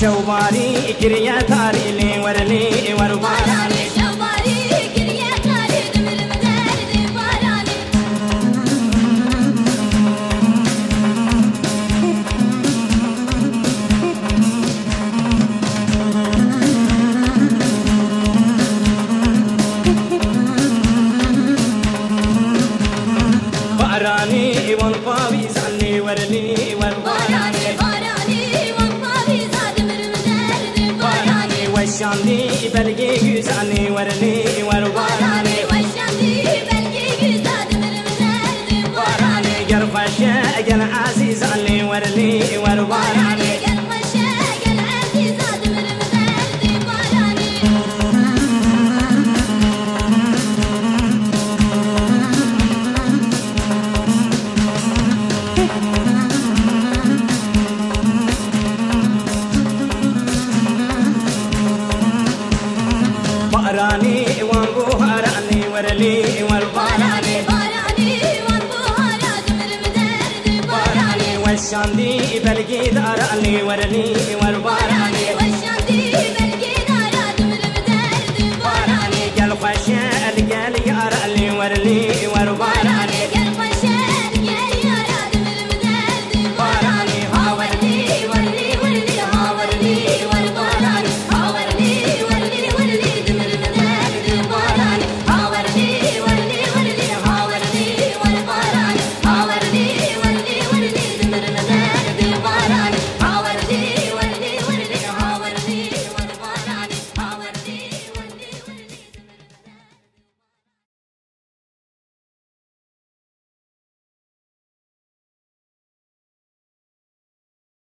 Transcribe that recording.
شوباري كريا تاري لي ورلي ورباراني باراني والقابي زعني ورباراني باراني باراني والله زاد من باراني والشاندي بلقي جزعني ورلي ورباراني باراني وانبوهراني ورلي ورباراني باراني باراني والبهارات من مدرد باراني والشاندي بلقي داراني ورلي ورباراني باراني والشمدي بلقي نارات